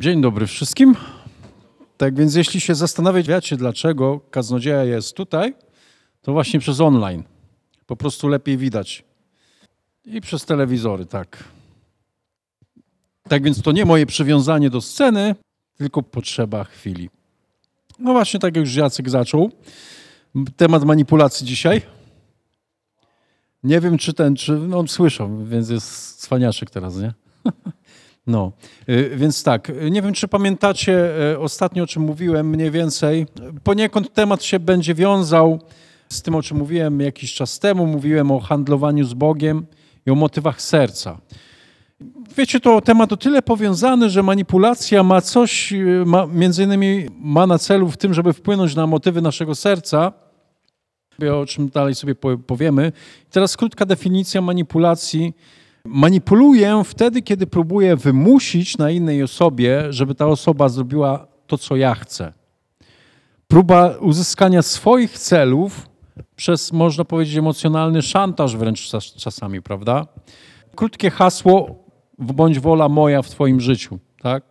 Dzień dobry wszystkim. Tak więc jeśli się zastanawiacie, dlaczego kaznodzieja jest tutaj, to właśnie przez online. Po prostu lepiej widać. I przez telewizory, tak. Tak więc to nie moje przywiązanie do sceny, tylko potrzeba chwili. No właśnie tak jak już Jacek zaczął. Temat manipulacji dzisiaj. Nie wiem, czy ten, czy, no słyszał, więc jest cwaniaszek teraz, nie? No, y, więc tak, nie wiem, czy pamiętacie y, ostatnio, o czym mówiłem mniej więcej. Poniekąd temat się będzie wiązał z tym, o czym mówiłem jakiś czas temu. Mówiłem o handlowaniu z Bogiem i o motywach serca. Wiecie, to temat o tyle powiązany, że manipulacja ma coś, y, ma, między innymi ma na celu w tym, żeby wpłynąć na motywy naszego serca, o czym dalej sobie powiemy. Teraz krótka definicja manipulacji Manipuluję wtedy, kiedy próbuję wymusić na innej osobie, żeby ta osoba zrobiła to, co ja chcę. Próba uzyskania swoich celów przez, można powiedzieć, emocjonalny szantaż wręcz czasami, prawda? Krótkie hasło, bądź wola moja w Twoim życiu, tak?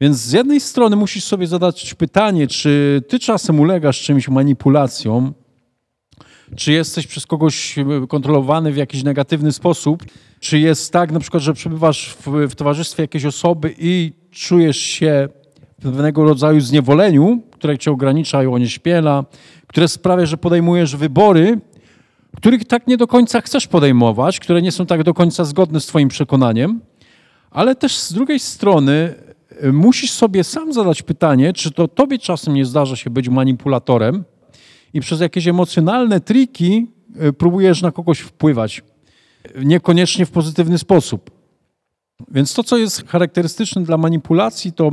Więc z jednej strony musisz sobie zadać pytanie, czy Ty czasem ulegasz czymś manipulacjom, czy jesteś przez kogoś kontrolowany w jakiś negatywny sposób? Czy jest tak na przykład, że przebywasz w, w towarzystwie jakiejś osoby i czujesz się pewnego rodzaju zniewoleniu, które cię ogranicza i onieśmiela, które sprawia, że podejmujesz wybory, których tak nie do końca chcesz podejmować, które nie są tak do końca zgodne z twoim przekonaniem, ale też z drugiej strony musisz sobie sam zadać pytanie, czy to tobie czasem nie zdarza się być manipulatorem, i przez jakieś emocjonalne triki e, próbujesz na kogoś wpływać. Niekoniecznie w pozytywny sposób. Więc to, co jest charakterystyczne dla manipulacji, to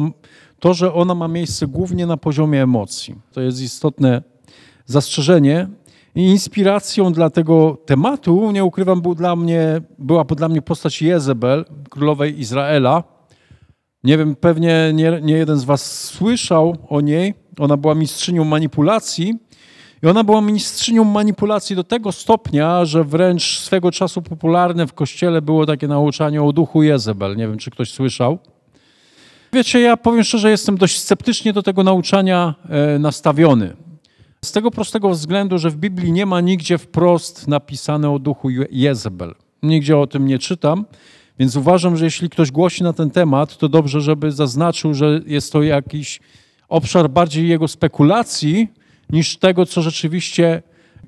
to, że ona ma miejsce głównie na poziomie emocji. To jest istotne zastrzeżenie. I inspiracją dla tego tematu, nie ukrywam, był dla mnie, była dla mnie postać Jezebel, królowej Izraela. Nie wiem, pewnie nie, nie jeden z was słyszał o niej. Ona była mistrzynią manipulacji i ona była mistrzynią manipulacji do tego stopnia, że wręcz swego czasu popularne w kościele było takie nauczanie o duchu Jezebel. Nie wiem, czy ktoś słyszał. Wiecie, ja powiem szczerze, jestem dość sceptycznie do tego nauczania e, nastawiony. Z tego prostego względu, że w Biblii nie ma nigdzie wprost napisane o duchu Jezebel. Nigdzie o tym nie czytam, więc uważam, że jeśli ktoś głosi na ten temat, to dobrze, żeby zaznaczył, że jest to jakiś obszar bardziej jego spekulacji, niż tego, co rzeczywiście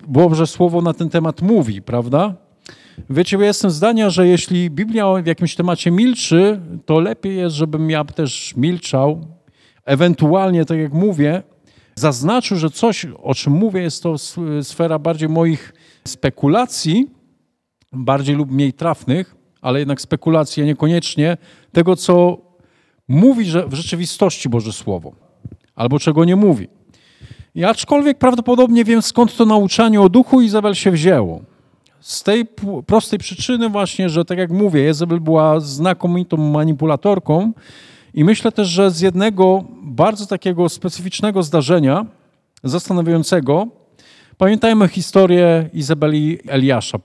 Boże Słowo na ten temat mówi, prawda? Wiecie, ja jestem zdania, że jeśli Biblia w jakimś temacie milczy, to lepiej jest, żebym ja też milczał. Ewentualnie, tak jak mówię, zaznaczył, że coś, o czym mówię, jest to sfera bardziej moich spekulacji, bardziej lub mniej trafnych, ale jednak spekulacji, a niekoniecznie tego, co mówi w rzeczywistości Boże Słowo, albo czego nie mówi. I aczkolwiek prawdopodobnie wiem, skąd to nauczanie o duchu Izabel się wzięło. Z tej prostej przyczyny właśnie, że tak jak mówię, Izabel była znakomitą manipulatorką i myślę też, że z jednego bardzo takiego specyficznego zdarzenia, zastanawiającego, pamiętajmy historię Izabeli Eliasza.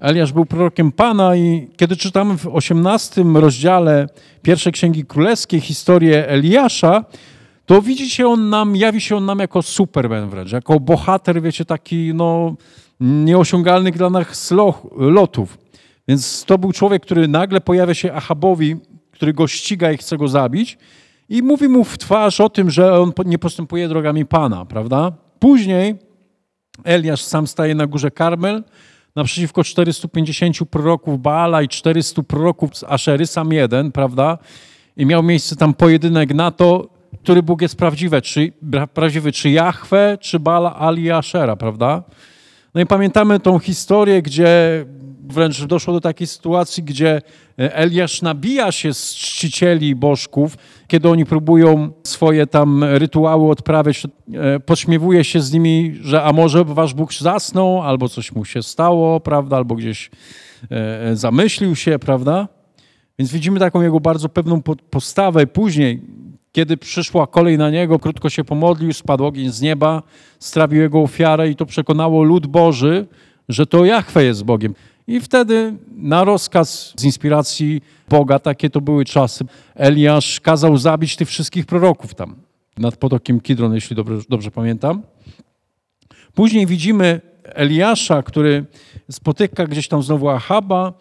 Eliasz był prorokiem Pana i kiedy czytamy w 18 rozdziale pierwszej Księgi Królewskiej historię Eliasza, to widzi się on nam, jawi się on nam jako Superman wręcz, jako bohater, wiecie, taki no, nieosiągalnych dla nas lotów. Więc to był człowiek, który nagle pojawia się Achabowi, który go ściga i chce go zabić i mówi mu w twarz o tym, że on nie postępuje drogami Pana, prawda? Później Eliasz sam staje na górze Karmel, naprzeciwko 450 proroków Baala i 400 proroków z Aszery, sam jeden, prawda? I miał miejsce tam pojedynek na to, który Bóg jest prawdziwy, czy, prawdziwy, czy Jahwe, czy Bala Ali Ashera, prawda? No i pamiętamy tą historię, gdzie wręcz doszło do takiej sytuacji, gdzie e, Eliasz nabija się z czcicieli bożków, kiedy oni próbują swoje tam rytuały odprawiać, e, podśmiewuje się z nimi, że a może wasz Bóg zasnął, albo coś mu się stało, prawda, albo gdzieś e, zamyślił się, prawda? Więc widzimy taką jego bardzo pewną postawę. Później kiedy przyszła kolej na niego, krótko się pomodlił, spadł ogień z nieba, strawił jego ofiarę i to przekonało lud Boży, że to Jachwe jest Bogiem. I wtedy na rozkaz z inspiracji Boga, takie to były czasy, Eliasz kazał zabić tych wszystkich proroków tam nad potokiem Kidron, jeśli dobrze, dobrze pamiętam. Później widzimy Eliasza, który spotyka gdzieś tam znowu Achaba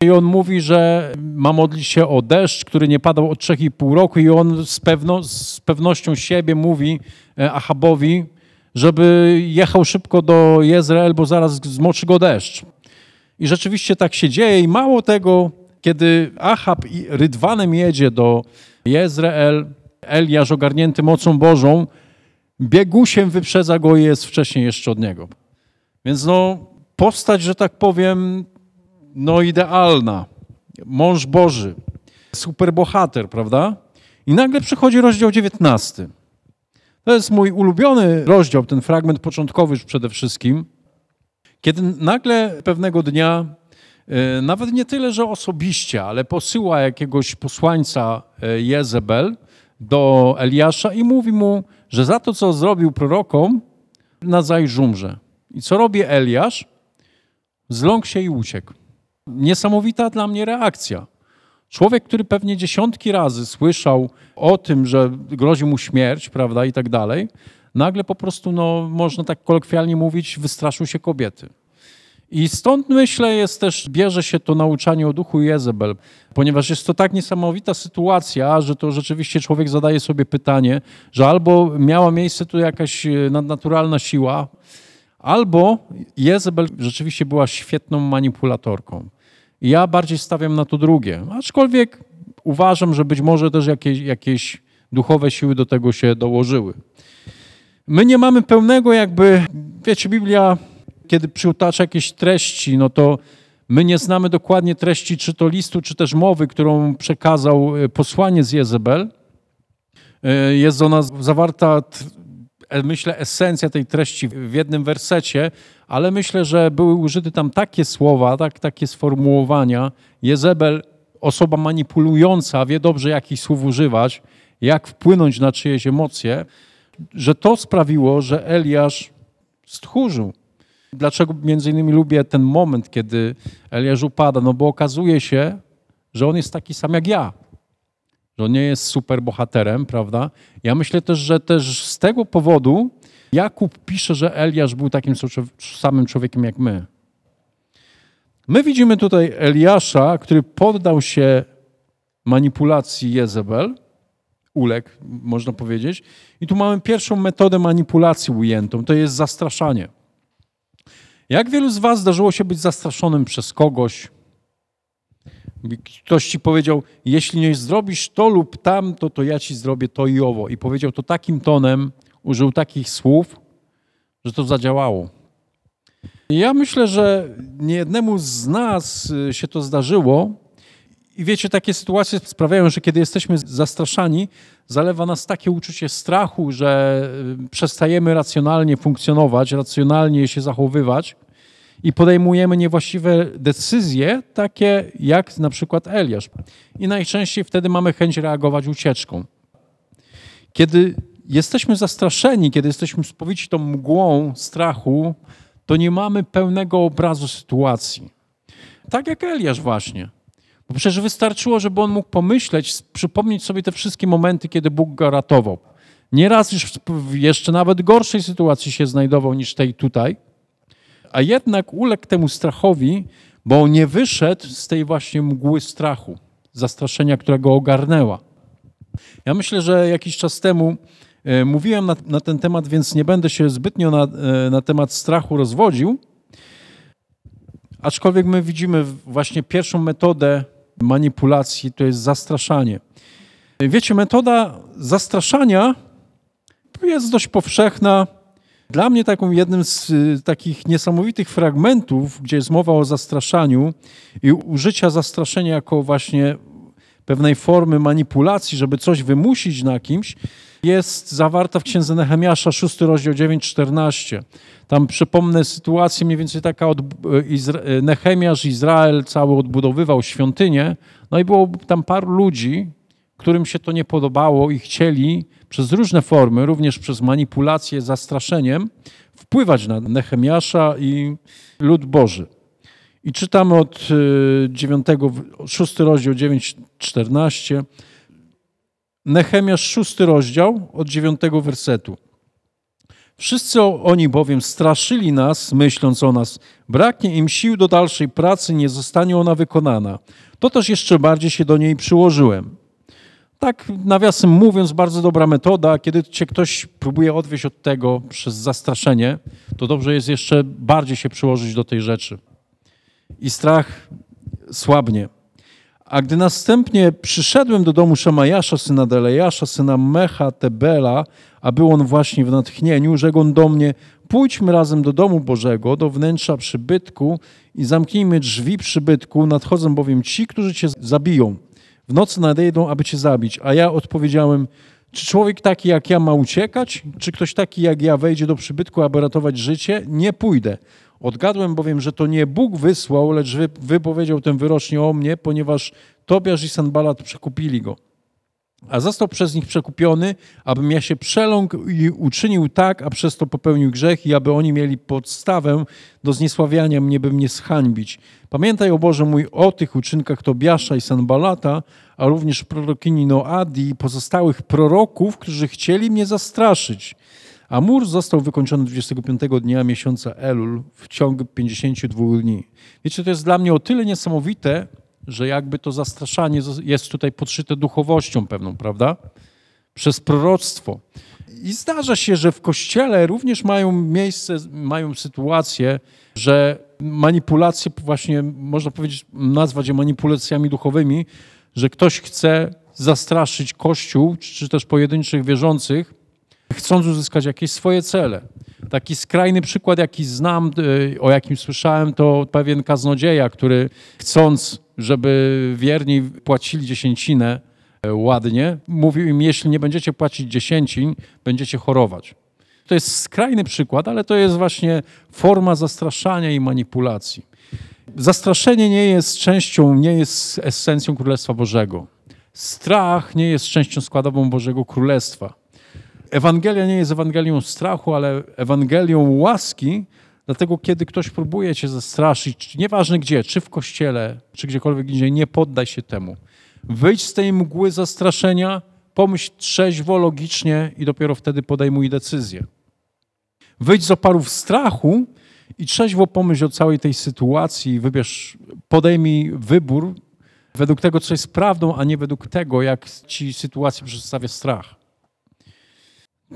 i on mówi, że ma modlić się o deszcz, który nie padał od 3,5 roku i on z, pewno, z pewnością siebie mówi e, Achabowi, żeby jechał szybko do Jezreel, bo zaraz zmoczy go deszcz. I rzeczywiście tak się dzieje i mało tego, kiedy Achab rydwanem jedzie do Jezreel, Eliasz ogarnięty mocą Bożą, biegusiem wyprzedza go i jest wcześniej jeszcze od niego. Więc no, postać, że tak powiem, no idealna. Mąż Boży, superbohater, prawda? I nagle przychodzi rozdział 19. To jest mój ulubiony rozdział, ten fragment początkowy już przede wszystkim, kiedy nagle pewnego dnia, e, nawet nie tyle, że osobiście, ale posyła jakiegoś posłańca e, Jezebel do Eliasza i mówi mu, że za to, co zrobił prorokom, nazajutrz umrze. I co robi Eliasz? Zląkł się i uciekł. Niesamowita dla mnie reakcja. Człowiek, który pewnie dziesiątki razy słyszał o tym, że grozi mu śmierć, prawda, i tak dalej, nagle po prostu, no, można tak kolokwialnie mówić, wystraszył się kobiety. I stąd myślę, jest też, bierze się to nauczanie o duchu Jezebel, ponieważ jest to tak niesamowita sytuacja, że to rzeczywiście człowiek zadaje sobie pytanie, że albo miała miejsce tu jakaś e, nadnaturalna siła, albo Jezebel rzeczywiście była świetną manipulatorką. Ja bardziej stawiam na to drugie, aczkolwiek uważam, że być może też jakieś, jakieś duchowe siły do tego się dołożyły. My nie mamy pełnego jakby, wiecie, Biblia kiedy przytacza jakieś treści, no to my nie znamy dokładnie treści, czy to listu, czy też mowy, którą przekazał e, posłanie z Jezebel. E, jest ona zawarta, myślę, esencja tej treści w jednym wersecie, ale myślę, że były użyte tam takie słowa, tak, takie sformułowania. Jezebel, osoba manipulująca, wie dobrze, jakich słów używać, jak wpłynąć na czyjeś emocje, że to sprawiło, że Eliasz stchórzył. Dlaczego między innymi lubię ten moment, kiedy Eliasz upada? No bo okazuje się, że on jest taki sam jak ja. Że on nie jest super bohaterem, prawda? Ja myślę też, że też z tego powodu Jakub pisze, że Eliasz był takim samym człowiekiem jak my. My widzimy tutaj Eliasza, który poddał się manipulacji Jezebel, uległ, można powiedzieć. I tu mamy pierwszą metodę manipulacji ujętą, to jest zastraszanie. Jak wielu z Was zdarzyło się być zastraszonym przez kogoś? Ktoś ci powiedział, jeśli nie zrobisz to lub tamto, to ja ci zrobię to i owo. I powiedział to takim tonem, użył takich słów, że to zadziałało. Ja myślę, że niejednemu z nas y, się to zdarzyło. I wiecie, takie sytuacje sprawiają, że kiedy jesteśmy zastraszani, zalewa nas takie uczucie strachu, że y, przestajemy racjonalnie funkcjonować, racjonalnie się zachowywać i podejmujemy niewłaściwe decyzje, takie jak na przykład Eliasz. I najczęściej wtedy mamy chęć reagować ucieczką. Kiedy jesteśmy zastraszeni, kiedy jesteśmy spowici tą mgłą strachu, to nie mamy pełnego obrazu sytuacji. Tak jak Eliasz właśnie. Bo przecież wystarczyło, żeby on mógł pomyśleć, przypomnieć sobie te wszystkie momenty, kiedy Bóg go ratował. Nieraz już w jeszcze nawet gorszej sytuacji się znajdował niż tej tutaj, a jednak uległ temu strachowi, bo nie wyszedł z tej właśnie mgły strachu, zastraszenia, która go ogarnęła. Ja myślę, że jakiś czas temu e, mówiłem na, na ten temat, więc nie będę się zbytnio na, e, na temat strachu rozwodził. Aczkolwiek my widzimy właśnie pierwszą metodę manipulacji to jest zastraszanie. Wiecie, metoda zastraszania jest dość powszechna. Dla mnie taką jednym z y, takich niesamowitych fragmentów, gdzie jest mowa o zastraszaniu i użycia zastraszenia jako właśnie pewnej formy manipulacji, żeby coś wymusić na kimś, jest zawarta w księdze Nehemiasza, 6 rozdział 9-14. Tam przypomnę sytuację mniej więcej taka, od, Izra Nehemiasz, Izrael cały odbudowywał świątynię, no i było tam paru ludzi, którym się to nie podobało i chcieli przez różne formy, również przez manipulację, zastraszeniem, wpływać na Nehemiasza i lud Boży. I czytamy od 9, 6 rozdział 9, 14. Nechemiasz, 6 rozdział od 9 wersetu. Wszyscy oni bowiem straszyli nas, myśląc o nas, braknie im sił do dalszej pracy, nie zostanie ona wykonana. To też jeszcze bardziej się do niej przyłożyłem. Tak, nawiasem mówiąc, bardzo dobra metoda. Kiedy cię ktoś próbuje odwieść od tego przez zastraszenie, to dobrze jest jeszcze bardziej się przyłożyć do tej rzeczy. I strach słabnie. A gdy następnie przyszedłem do domu Szamajasza, syna Delejasza, syna Mecha Tebela, a był on właśnie w natchnieniu, rzekł on do mnie, pójdźmy razem do domu Bożego, do wnętrza przybytku i zamknijmy drzwi przybytku, nadchodzą bowiem ci, którzy cię zabiją. W nocy nadejdą, aby cię zabić. A ja odpowiedziałem, czy człowiek taki jak ja ma uciekać? Czy ktoś taki jak ja wejdzie do przybytku, aby ratować życie? Nie pójdę. Odgadłem bowiem, że to nie Bóg wysłał, lecz wypowiedział tę wyrocznie o mnie, ponieważ Tobiasz i Sanbalat przekupili go. A został przez nich przekupiony, abym ja się przeląkł i uczynił tak, a przez to popełnił grzech i aby oni mieli podstawę do zniesławiania mnie, by mnie zhańbić. Pamiętaj, o Boże mój, o tych uczynkach Tobiasza i Sanbalata, a również prorokini Noadi i pozostałych proroków, którzy chcieli mnie zastraszyć. A mur został wykończony 25 dnia miesiąca Elul w ciągu 52 dni. Wiecie, to jest dla mnie o tyle niesamowite, że jakby to zastraszanie jest tutaj podszyte duchowością pewną, prawda? Przez proroctwo. I zdarza się, że w kościele również mają miejsce, mają sytuacje, że manipulacje, właśnie można powiedzieć, nazwać je manipulacjami duchowymi, że ktoś chce zastraszyć Kościół, czy też pojedynczych wierzących, chcąc uzyskać jakieś swoje cele. Taki skrajny przykład, jaki znam, y, o jakim słyszałem, to pewien kaznodzieja, który chcąc, żeby wierni płacili dziesięcinę e, ładnie, mówił im, jeśli nie będziecie płacić dziesięcin, będziecie chorować. To jest skrajny przykład, ale to jest właśnie forma zastraszania i manipulacji. Zastraszenie nie jest częścią, nie jest esencją Królestwa Bożego. Strach nie jest częścią składową Bożego Królestwa. Ewangelia nie jest Ewangelią strachu, ale Ewangelią łaski, dlatego kiedy ktoś próbuje cię zastraszyć, nieważne gdzie, czy w kościele, czy gdziekolwiek indziej, nie poddaj się temu. Wyjdź z tej mgły zastraszenia, pomyśl trzeźwo, logicznie i dopiero wtedy podejmuj decyzję. Wyjdź z oparów strachu i trzeźwo pomyśl o całej tej sytuacji, wybierz, podejmij wybór według tego, co jest prawdą, a nie według tego, jak ci sytuacja przedstawia strach.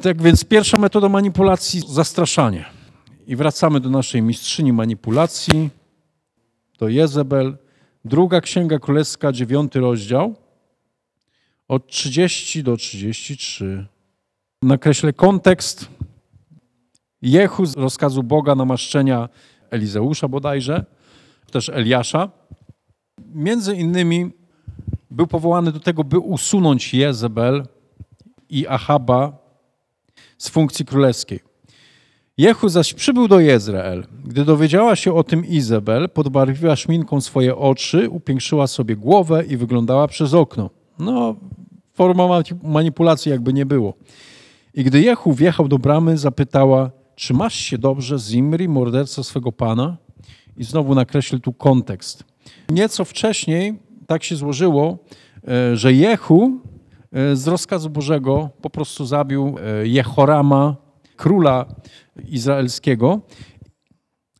Tak więc pierwsza metoda manipulacji zastraszanie. I wracamy do naszej mistrzyni manipulacji, do Jezebel. Druga Księga Królewska, dziewiąty rozdział, od 30 do 33. Nakreślę kontekst. Jehu z rozkazu Boga namaszczenia Elizeusza bodajże, też Eliasza. Między innymi był powołany do tego, by usunąć Jezebel i Ahaba z funkcji królewskiej. Jehu zaś przybył do Jezreel. Gdy dowiedziała się o tym Izabel, podbarwiła szminką swoje oczy, upiększyła sobie głowę i wyglądała przez okno. No, forma manipulacji jakby nie było. I gdy Jehu wjechał do bramy, zapytała, czy masz się dobrze, Zimri, morderca swego pana? I znowu nakreślił tu kontekst. Nieco wcześniej tak się złożyło, e, że Jehu E, z rozkazu Bożego po prostu zabił e, Jehorama, króla izraelskiego.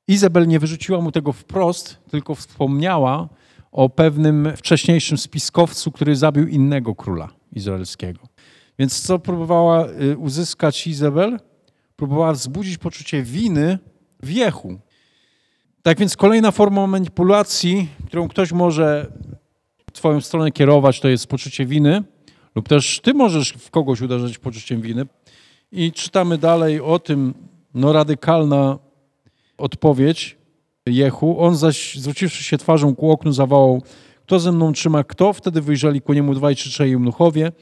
Izabel nie wyrzuciła mu tego wprost, tylko wspomniała o pewnym wcześniejszym spiskowcu, który zabił innego króla izraelskiego. Więc co próbowała e, uzyskać Izabel? Próbowała wzbudzić poczucie winy w Jehu. Tak więc kolejna forma manipulacji, którą ktoś może w twoją stronę kierować, to jest poczucie winy. Lub też ty możesz w kogoś uderzać poczuciem winy. I czytamy dalej o tym, no radykalna odpowiedź Jehu. On zaś, zwróciwszy się twarzą ku oknu, zawołał, kto ze mną trzyma kto? Wtedy wyjrzeli ku niemu dwaj czy trzej eunuchowie.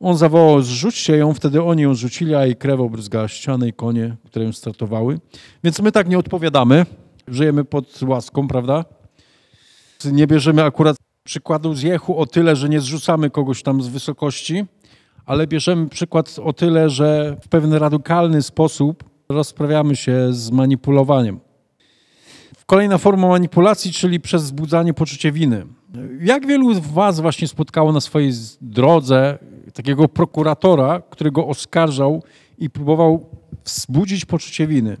On zawołał, zrzućcie ją, wtedy oni ją zrzucili, a jej krew obryzgała ściany i konie, które ją startowały. Więc my tak nie odpowiadamy. Żyjemy pod łaską, prawda? Nie bierzemy akurat przykładu z Jehu o tyle, że nie zrzucamy kogoś tam z wysokości, ale bierzemy przykład o tyle, że w pewien radykalny sposób rozprawiamy się z manipulowaniem. Kolejna forma manipulacji, czyli przez wzbudzanie poczucia winy. Jak wielu z Was właśnie spotkało na swojej drodze takiego prokuratora, którego oskarżał i próbował wzbudzić poczucie winy?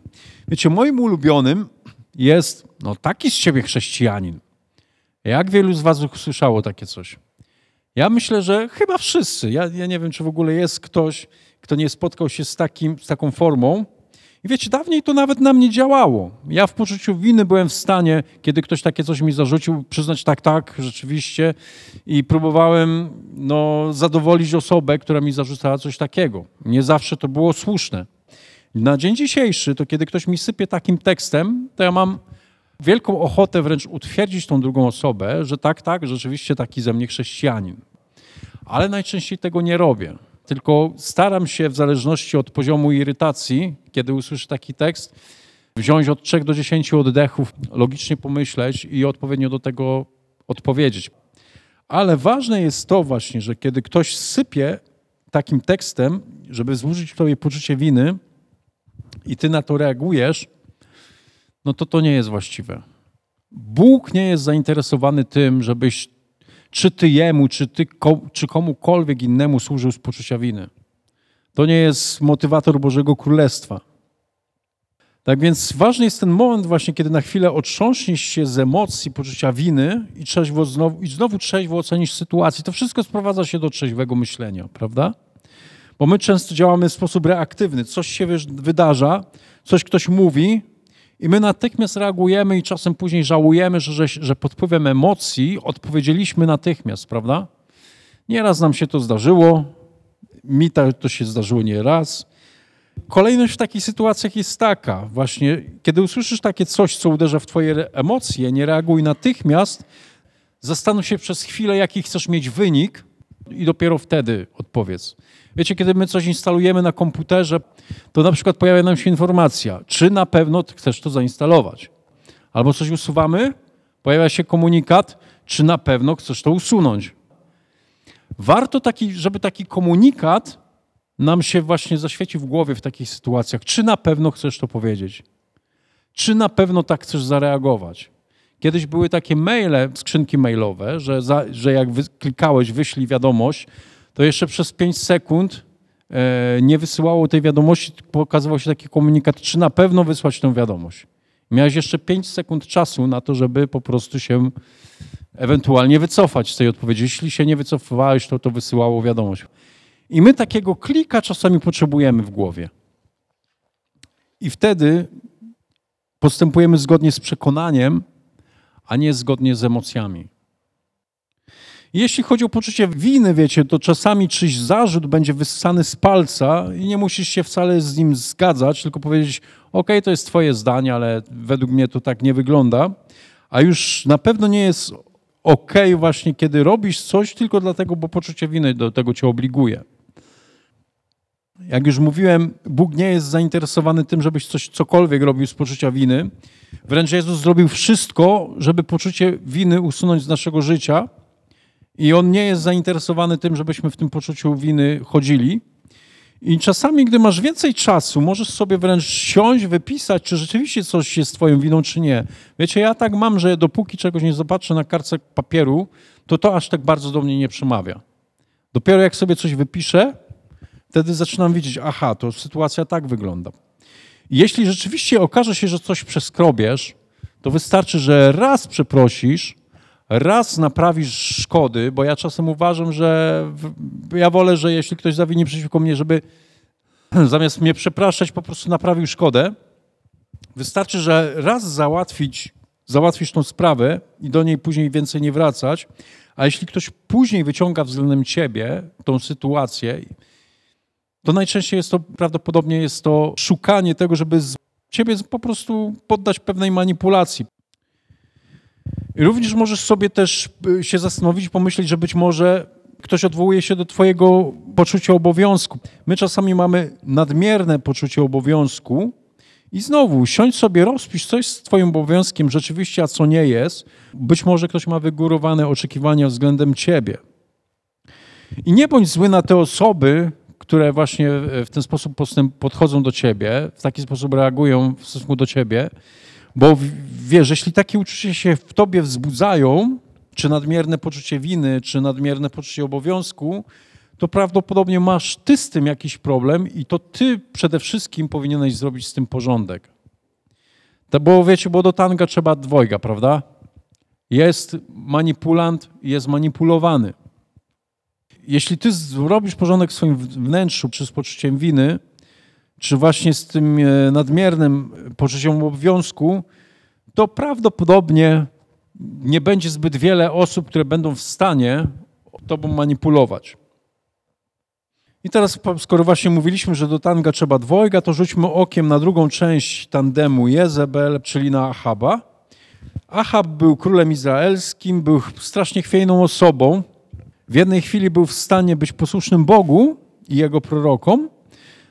Wiecie, moim ulubionym jest no, taki z ciebie chrześcijanin. Jak wielu z Was usłyszało takie coś? Ja myślę, że chyba wszyscy. Ja, ja nie wiem, czy w ogóle jest ktoś, kto nie spotkał się z, takim, z taką formą. I wiecie, dawniej to nawet na mnie działało. Ja w poczuciu winy byłem w stanie, kiedy ktoś takie coś mi zarzucił, przyznać tak, tak, rzeczywiście. I próbowałem no, zadowolić osobę, która mi zarzucała coś takiego. Nie zawsze to było słuszne. Na dzień dzisiejszy, to kiedy ktoś mi sypie takim tekstem, to ja mam wielką ochotę wręcz utwierdzić tą drugą osobę, że tak, tak, rzeczywiście taki ze mnie chrześcijanin. Ale najczęściej tego nie robię. Tylko staram się w zależności od poziomu irytacji, kiedy usłyszę taki tekst, wziąć od 3 do 10 oddechów, logicznie pomyśleć i odpowiednio do tego odpowiedzieć. Ale ważne jest to właśnie, że kiedy ktoś sypie takim tekstem, żeby wzbudzić w tobie poczucie winy i ty na to reagujesz, no to to nie jest właściwe. Bóg nie jest zainteresowany tym, żebyś czy ty jemu, czy, ty, czy komukolwiek innemu służył z poczucia winy. To nie jest motywator Bożego Królestwa. Tak więc ważny jest ten moment właśnie, kiedy na chwilę otrząśniesz się z emocji, poczucia winy i, trzeźwo znowu, i znowu trzeźwo ocenisz sytuację. To wszystko sprowadza się do trzeźwego myślenia, prawda? Bo my często działamy w sposób reaktywny. Coś się wydarza, coś ktoś mówi, i my natychmiast reagujemy i czasem później żałujemy, że, że, że pod wpływem emocji odpowiedzieliśmy natychmiast, prawda? Nieraz nam się to zdarzyło, mi to się zdarzyło nie raz. Kolejność w takich sytuacjach jest taka, właśnie, kiedy usłyszysz takie coś, co uderza w twoje emocje, nie reaguj natychmiast, zastanów się przez chwilę, jaki chcesz mieć wynik i dopiero wtedy odpowiedz. Wiecie, kiedy my coś instalujemy na komputerze, to na przykład pojawia nam się informacja, czy na pewno chcesz to zainstalować. Albo coś usuwamy, pojawia się komunikat, czy na pewno chcesz to usunąć. Warto taki, żeby taki komunikat nam się właśnie zaświecił w głowie w takich sytuacjach. Czy na pewno chcesz to powiedzieć? Czy na pewno tak chcesz zareagować? Kiedyś były takie maile, skrzynki mailowe, że, za, że jak klikałeś wyślij wiadomość, to jeszcze przez 5 sekund e, nie wysyłało tej wiadomości, pokazywał się taki komunikat, czy na pewno wysłać tę wiadomość. Miałeś jeszcze 5 sekund czasu na to, żeby po prostu się ewentualnie wycofać z tej odpowiedzi. Jeśli się nie wycofywałeś, to to wysyłało wiadomość. I my takiego klika czasami potrzebujemy w głowie. I wtedy postępujemy zgodnie z przekonaniem, a nie zgodnie z emocjami. Jeśli chodzi o poczucie winy, wiecie, to czasami czyś zarzut będzie wyssany z palca i nie musisz się wcale z nim zgadzać, tylko powiedzieć, ok, to jest twoje zdanie, ale według mnie to tak nie wygląda. A już na pewno nie jest ok właśnie, kiedy robisz coś tylko dlatego, bo poczucie winy do tego cię obliguje. Jak już mówiłem, Bóg nie jest zainteresowany tym, żebyś coś cokolwiek robił z poczucia winy. Wręcz Jezus zrobił wszystko, żeby poczucie winy usunąć z naszego życia. I on nie jest zainteresowany tym, żebyśmy w tym poczuciu winy chodzili. I czasami, gdy masz więcej czasu, możesz sobie wręcz siąść, wypisać, czy rzeczywiście coś jest twoją winą, czy nie. Wiecie, ja tak mam, że dopóki czegoś nie zobaczę na kartce papieru, to to aż tak bardzo do mnie nie przemawia. Dopiero jak sobie coś wypiszę, wtedy zaczynam widzieć, aha, to sytuacja tak wygląda. Jeśli rzeczywiście okaże się, że coś przeskrobiesz, to wystarczy, że raz przeprosisz, raz naprawisz szkody, bo ja czasem uważam, że ja wolę, że jeśli ktoś zawini przeciwko mnie, żeby zamiast mnie przepraszać, po prostu naprawił szkodę. Wystarczy, że raz załatwić, załatwisz tą sprawę i do niej później więcej nie wracać, a jeśli ktoś później wyciąga względem ciebie tą sytuację, to najczęściej jest to, prawdopodobnie jest to szukanie tego, żeby ciebie po prostu poddać pewnej manipulacji. Również możesz sobie też y, się zastanowić, pomyśleć, że być może ktoś odwołuje się do Twojego poczucia obowiązku. My czasami mamy nadmierne poczucie obowiązku i znowu siądź sobie, rozpisz coś z Twoim obowiązkiem rzeczywiście, a co nie jest. Być może ktoś ma wygórowane oczekiwania względem Ciebie. I nie bądź zły na te osoby, które właśnie w ten sposób podchodzą do Ciebie, w taki sposób reagują w stosunku do Ciebie, Bo wiesz, jeśli takie uczucia się w tobie wzbudzają, czy nadmierne poczucie winy, czy nadmierne poczucie obowiązku, to prawdopodobnie masz ty z tym jakiś problem i to ty przede wszystkim powinieneś zrobić z tym porządek. To, bo wiecie, bo do tanga trzeba dwojga, prawda? Jest manipulant, jest manipulowany. Jeśli ty zrobisz porządek w swoim wnętrzu, czy z poczuciem winy, czy właśnie z tym e, nadmiernym poczuciem obowiązku, to prawdopodobnie nie będzie zbyt wiele osób, które będą w stanie tobą manipulować. I teraz, skoro właśnie mówiliśmy, że do tanga trzeba dwojga, to rzućmy okiem na drugą część tandemu Jezebel, czyli na Ahaba. Ahab był królem izraelskim, był strasznie chwiejną osobą. W jednej chwili był w stanie być posłusznym Bogu i jego prorokom.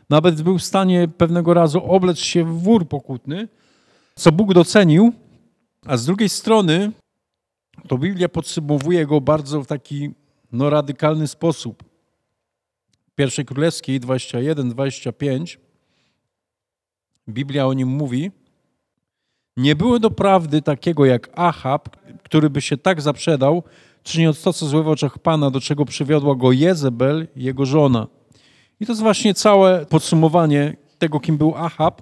Nawet był w stanie pewnego razu oblec się w wór pokutny, co Bóg docenił. A z drugiej strony to Biblia podsumowuje go bardzo w taki no, radykalny sposób. Pierwszej Królewskiej 21, 25 Biblia o nim mówi, nie było doprawdy takiego jak Ahab, który by się tak zaprzedał, czyniąc to, co złe w oczach Pana, do czego przywiodła go Jezebel, jego żona. I to jest właśnie całe podsumowanie tego, kim był Ahab.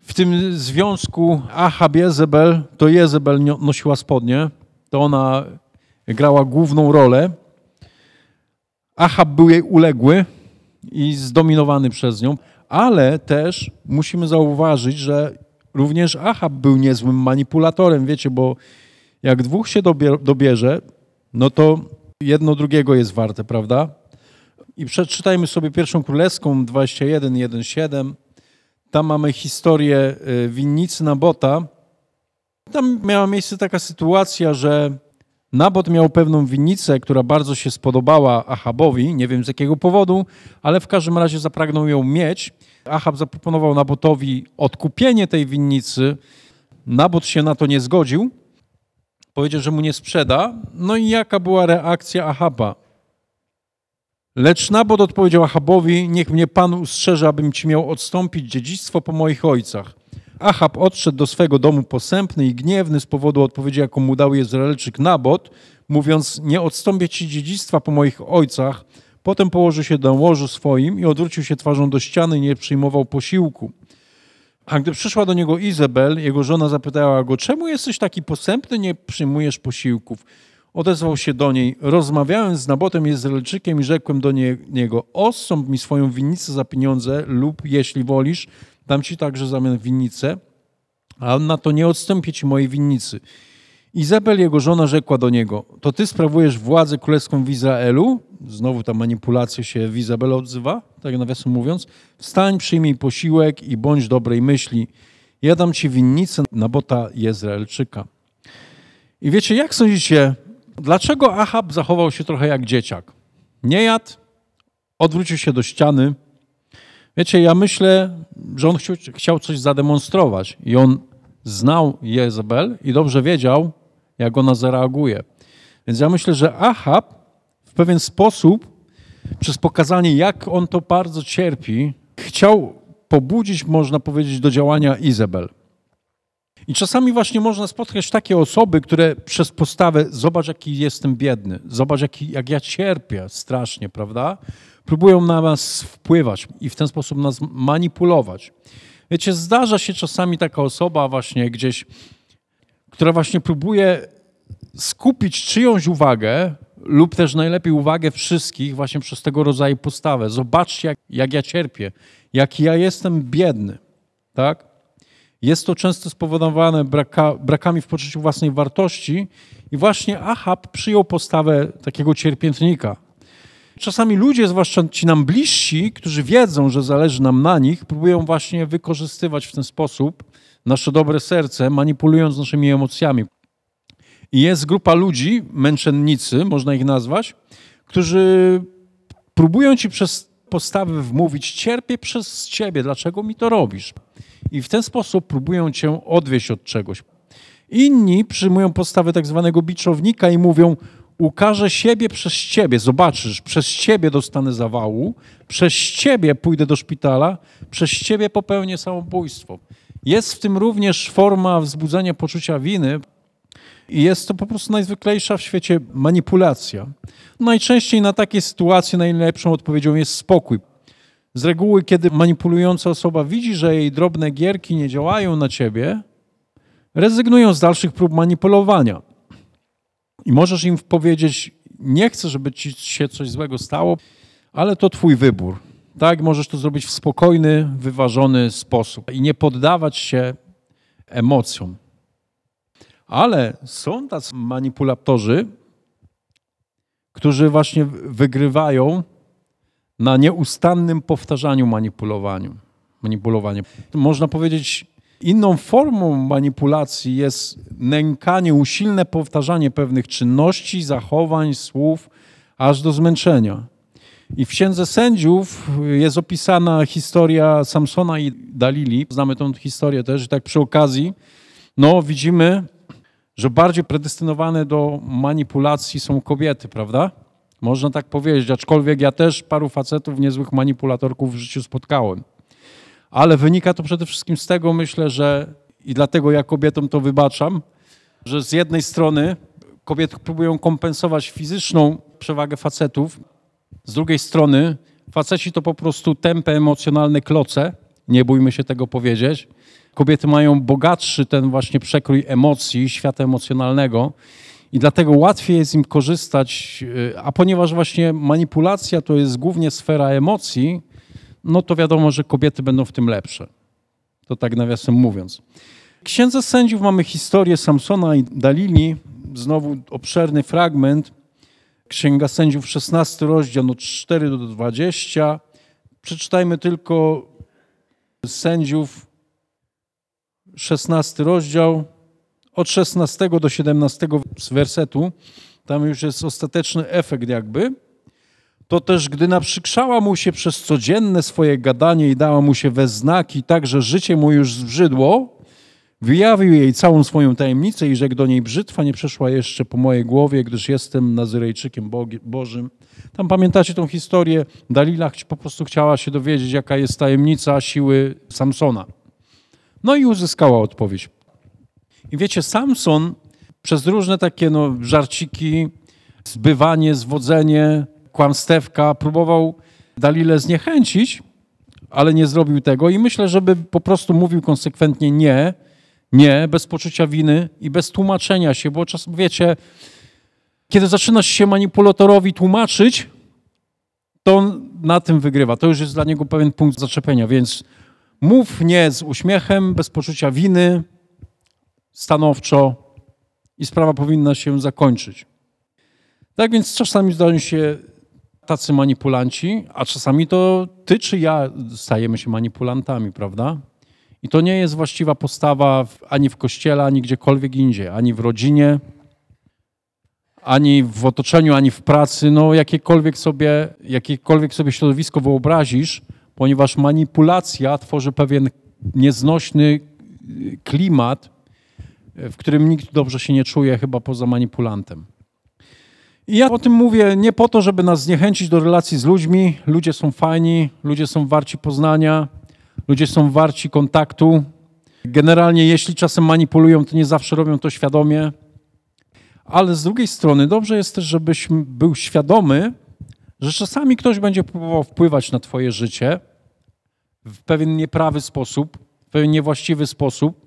W tym związku Ahab-Jezebel, to Jezebel nosiła spodnie, to ona grała główną rolę. Ahab był jej uległy i zdominowany przez nią, ale też musimy zauważyć, że również Ahab był niezłym manipulatorem, wiecie, bo jak dwóch się dobierze, no to jedno drugiego jest warte, prawda? I przeczytajmy sobie pierwszą królewską 21, 1, 7. Tam mamy historię y, winnicy Nabota. Tam miała miejsce taka sytuacja, że Nabot miał pewną winnicę, która bardzo się spodobała Ahabowi, nie wiem z jakiego powodu, ale w każdym razie zapragnął ją mieć. Ahab zaproponował Nabotowi odkupienie tej winnicy. Nabot się na to nie zgodził. Powiedział, że mu nie sprzeda. No i jaka była reakcja Ahaba? Lecz Nabot odpowiedział Ahabowi, niech mnie Pan ustrzeże, abym ci miał odstąpić dziedzictwo po moich ojcach. Achab odszedł do swego domu posępny i gniewny z powodu odpowiedzi, jaką mu dał Izraelczyk Nabot, mówiąc, nie odstąpię ci dziedzictwa po moich ojcach. Potem położył się do łożu swoim i odwrócił się twarzą do ściany i nie przyjmował posiłku. A gdy przyszła do niego Izabel, jego żona zapytała go, czemu jesteś taki posępny, nie przyjmujesz posiłków? Odezwał się do niej, rozmawiałem z Nabotem Izraelczykiem i rzekłem do niego, osąb mi swoją winnicę za pieniądze lub, jeśli wolisz, dam ci także zamian winnicę, a na to nie odstąpię ci mojej winnicy. Izabel, jego żona, rzekła do niego, to ty sprawujesz władzę królewską w Izraelu? Znowu ta manipulacja się w Izabel odzywa, tak nawiasem mówiąc. Wstań, przyjmij posiłek i bądź dobrej myśli. Ja dam ci winnicę Nabota Jezreelczyka. I wiecie, jak sądzicie, dlaczego Ahab zachował się trochę jak dzieciak? Nie jadł, odwrócił się do ściany, Wiecie, ja myślę, że on chciał, chciał coś zademonstrować i on znał Jezebel i dobrze wiedział, jak ona zareaguje. Więc ja myślę, że Ahab w pewien sposób, przez pokazanie, jak on to bardzo cierpi, chciał pobudzić, można powiedzieć, do działania Izabel. I czasami właśnie można spotkać takie osoby, które przez postawę, zobacz jaki jestem biedny, zobacz jaki, jak ja cierpię strasznie, prawda? próbują na nas wpływać i w ten sposób nas manipulować. Wiecie, zdarza się czasami taka osoba właśnie gdzieś, która właśnie próbuje skupić czyjąś uwagę lub też najlepiej uwagę wszystkich właśnie przez tego rodzaju postawę. Zobaczcie, jak, jak ja cierpię, jak ja jestem biedny, tak? Jest to często spowodowane braka, brakami w poczuciu własnej wartości i właśnie Ahab przyjął postawę takiego cierpiętnika. Czasami ludzie, zwłaszcza ci nam bliżsi, którzy wiedzą, że zależy nam na nich, próbują właśnie wykorzystywać w ten sposób nasze dobre serce, manipulując naszymi emocjami. I jest grupa ludzi, męczennicy, można ich nazwać, którzy próbują ci przez postawę wmówić, cierpię przez ciebie, dlaczego mi to robisz? I w ten sposób próbują cię odwieść od czegoś. Inni przyjmują postawę tak zwanego biczownika i mówią, ukażę siebie przez ciebie. Zobaczysz, przez ciebie dostanę zawału, przez ciebie pójdę do szpitala, przez ciebie popełnię samobójstwo. Jest w tym również forma wzbudzenia poczucia winy i jest to po prostu najzwyklejsza w świecie manipulacja. Najczęściej na takie sytuacje najlepszą odpowiedzią jest spokój. Z reguły, kiedy manipulująca osoba widzi, że jej drobne gierki nie działają na ciebie, rezygnują z dalszych prób manipulowania. I możesz im powiedzieć: Nie chcę, żeby ci się coś złego stało, ale to twój wybór. Tak, możesz to zrobić w spokojny, wyważony sposób i nie poddawać się emocjom. Ale są tacy manipulatorzy, którzy właśnie wygrywają na nieustannym powtarzaniu manipulowaniu. Manipulowanie. Można powiedzieć, inną formą manipulacji jest nękanie, usilne powtarzanie pewnych czynności, zachowań, słów, aż do zmęczenia. I w Księdze Sędziów jest opisana historia Samsona i Dalili. Znamy tą historię też i tak przy okazji, no widzimy, że bardziej predestynowane do manipulacji są kobiety, prawda? Można tak powiedzieć, aczkolwiek ja też paru facetów, niezłych manipulatorków w życiu spotkałem. Ale wynika to przede wszystkim z tego, myślę, że i dlatego ja kobietom to wybaczam, że z jednej strony kobiety próbują kompensować fizyczną przewagę facetów, z drugiej strony faceci to po prostu tempe emocjonalne kloce, nie bójmy się tego powiedzieć. Kobiety mają bogatszy ten właśnie przekrój emocji, świata emocjonalnego i dlatego łatwiej jest im korzystać, y, a ponieważ właśnie manipulacja to jest głównie sfera emocji, no to wiadomo, że kobiety będą w tym lepsze. To tak nawiasem mówiąc. W Księdze Sędziów mamy historię Samsona i Dalili, znowu obszerny fragment. Księga Sędziów, 16 rozdział, od 4 do 20. Przeczytajmy tylko Sędziów, 16 rozdział, od 16 do 17 z wersetu. Tam już jest ostateczny efekt jakby. To też, gdy naprzykrzała mu się przez codzienne swoje gadanie i dała mu się we znaki, tak, że życie mu już zbrzydło, Wyjawił jej całą swoją tajemnicę i rzekł do niej, brzytwa nie przeszła jeszcze po mojej głowie, gdyż jestem Nazyrejczykiem Bożym. Tam pamiętacie tą historię? Dalila po prostu chciała się dowiedzieć, jaka jest tajemnica siły Samsona. No i uzyskała odpowiedź. I wiecie, Samson przez różne takie no, żarciki, zbywanie, zwodzenie, kłamstewka próbował Dalilę zniechęcić, ale nie zrobił tego i myślę, żeby po prostu mówił konsekwentnie nie, nie, bez poczucia winy i bez tłumaczenia się, bo czasem wiecie, kiedy zaczynasz się manipulatorowi tłumaczyć, to on na tym wygrywa. To już jest dla niego pewien punkt zaczepienia, więc mów nie z uśmiechem, bez poczucia winy, stanowczo i sprawa powinna się zakończyć. Tak więc czasami zdają się tacy manipulanci, a czasami to ty czy ja stajemy się manipulantami, prawda? I to nie jest właściwa postawa ani w kościele, ani gdziekolwiek indziej, ani w rodzinie, ani w otoczeniu, ani w pracy, no jakiekolwiek sobie, jakiekolwiek sobie środowisko wyobrazisz, ponieważ manipulacja tworzy pewien nieznośny klimat, w którym nikt dobrze się nie czuje, chyba poza manipulantem. I ja o tym mówię nie po to, żeby nas zniechęcić do relacji z ludźmi. Ludzie są fajni, ludzie są warci poznania, Ludzie są warci kontaktu. Generalnie, jeśli czasem manipulują, to nie zawsze robią to świadomie. Ale z drugiej strony, dobrze jest też, żebyś był świadomy, że czasami ktoś będzie próbował wpływać na Twoje życie w pewien nieprawy sposób, w pewien niewłaściwy sposób.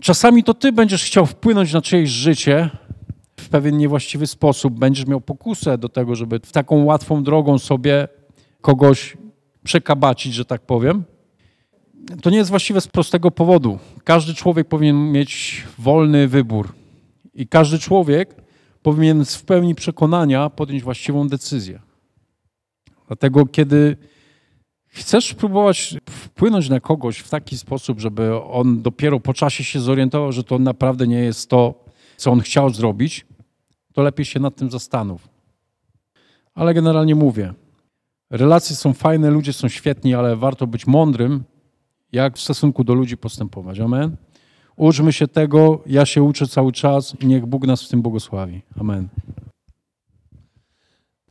Czasami to Ty będziesz chciał wpłynąć na czyjeś życie w pewien niewłaściwy sposób. Będziesz miał pokusę do tego, żeby w taką łatwą drogą sobie kogoś przekabacić, że tak powiem. To nie jest właściwe z prostego powodu. Każdy człowiek powinien mieć wolny wybór i każdy człowiek powinien w pełni przekonania podjąć właściwą decyzję. Dlatego, kiedy chcesz próbować wpłynąć na kogoś w taki sposób, żeby on dopiero po czasie się zorientował, że to naprawdę nie jest to, co on chciał zrobić, to lepiej się nad tym zastanów. Ale generalnie mówię, Relacje są fajne, ludzie są świetni, ale warto być mądrym, jak w stosunku do ludzi postępować. Amen. Uczmy się tego, ja się uczę cały czas i niech Bóg nas w tym błogosławi. Amen.